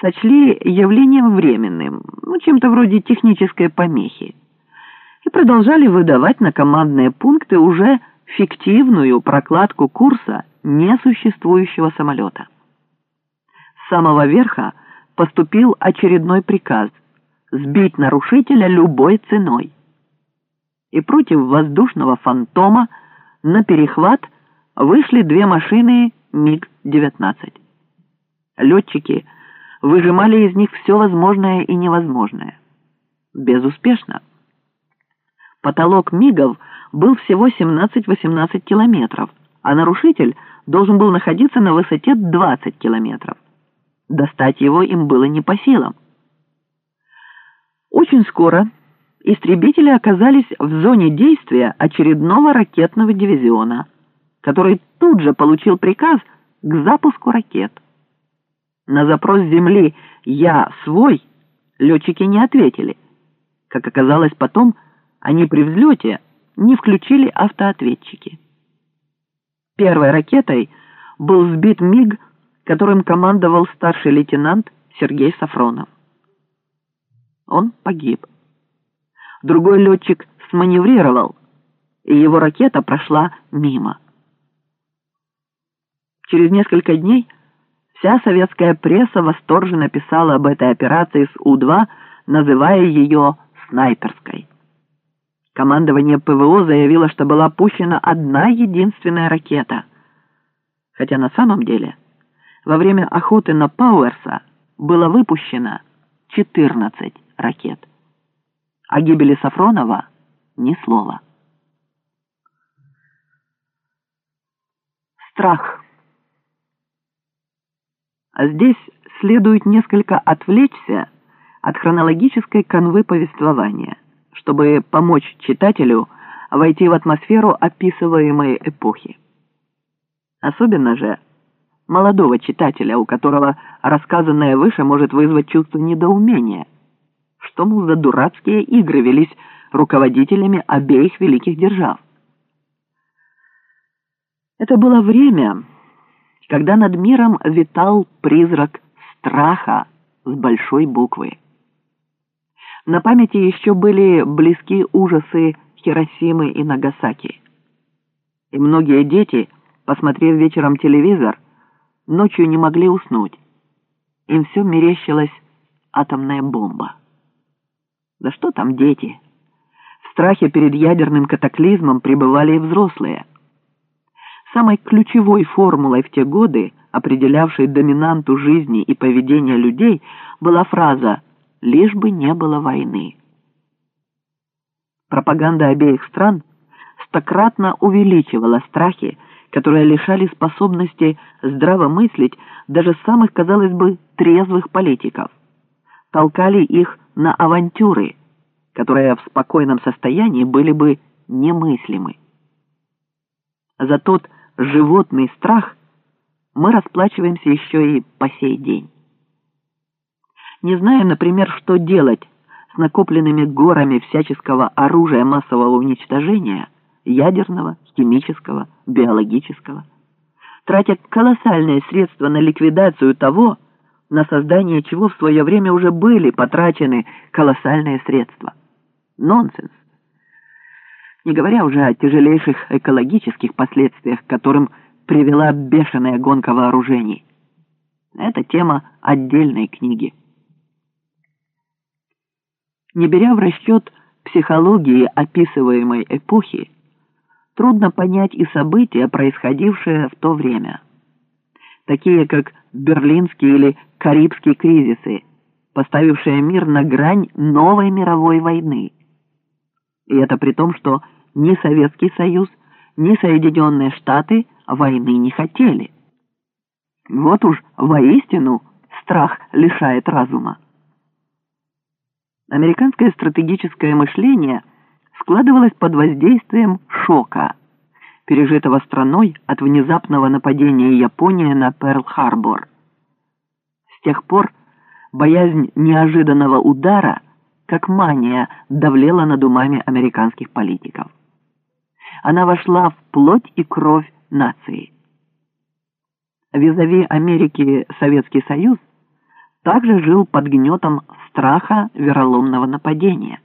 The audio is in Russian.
сочли явлением временным, ну, чем-то вроде технической помехи, и продолжали выдавать на командные пункты уже фиктивную прокладку курса несуществующего самолета. С самого верха поступил очередной приказ сбить нарушителя любой ценой. И против воздушного фантома на перехват вышли две машины МиГ-19. Летчики выжимали из них все возможное и невозможное. Безуспешно. Потолок МиГов был всего 17-18 километров, а нарушитель должен был находиться на высоте 20 километров. Достать его им было не по силам. Очень скоро истребители оказались в зоне действия очередного ракетного дивизиона, который тут же получил приказ к запуску ракет. На запрос Земли «Я свой» летчики не ответили. Как оказалось потом, они при взлете не включили автоответчики. Первой ракетой был сбит МиГ, которым командовал старший лейтенант Сергей Сафронов. Он погиб. Другой летчик сманеврировал, и его ракета прошла мимо. Через несколько дней вся советская пресса восторженно писала об этой операции с У-2, называя ее «снайперской». Командование ПВО заявило, что была пущена одна единственная ракета. Хотя на самом деле во время охоты на Пауэрса было выпущено 14 ракет. О гибели Сафронова ни слова. Страх. А здесь следует несколько отвлечься от хронологической канвы повествования, чтобы помочь читателю войти в атмосферу описываемой эпохи. Особенно же молодого читателя, у которого рассказанное выше может вызвать чувство недоумения – что, мол, за дурацкие игры велись руководителями обеих великих держав. Это было время, когда над миром витал призрак страха с большой буквы. На памяти еще были близки ужасы Хиросимы и Нагасаки. И многие дети, посмотрев вечером телевизор, ночью не могли уснуть. Им все мерещилась атомная бомба. Да что там дети? В страхе перед ядерным катаклизмом пребывали и взрослые. Самой ключевой формулой в те годы, определявшей доминанту жизни и поведения людей, была фраза «лишь бы не было войны». Пропаганда обеих стран стократно увеличивала страхи, которые лишали способности здраво мыслить даже самых, казалось бы, трезвых политиков. Толкали их на авантюры, которые в спокойном состоянии были бы немыслимы. За тот животный страх мы расплачиваемся еще и по сей день. Не зная, например, что делать с накопленными горами всяческого оружия массового уничтожения, ядерного, химического, биологического, тратя колоссальные средства на ликвидацию того, на создание чего в свое время уже были потрачены колоссальные средства. Нонсенс. Не говоря уже о тяжелейших экологических последствиях, к которым привела бешеная гонка вооружений. Это тема отдельной книги. Не беря в расчет психологии описываемой эпохи, трудно понять и события, происходившие в то время. Такие как Берлинский или Карибский кризисы, поставившие мир на грань новой мировой войны. И это при том, что ни Советский Союз, ни Соединенные Штаты войны не хотели. Вот уж воистину страх лишает разума. Американское стратегическое мышление складывалось под воздействием шока, пережитого страной от внезапного нападения Японии на Перл-Харбор. С тех пор боязнь неожиданного удара, как мания, давлела над умами американских политиков. Она вошла в плоть и кровь нации. Визави Америки Советский Союз также жил под гнетом страха вероломного нападения.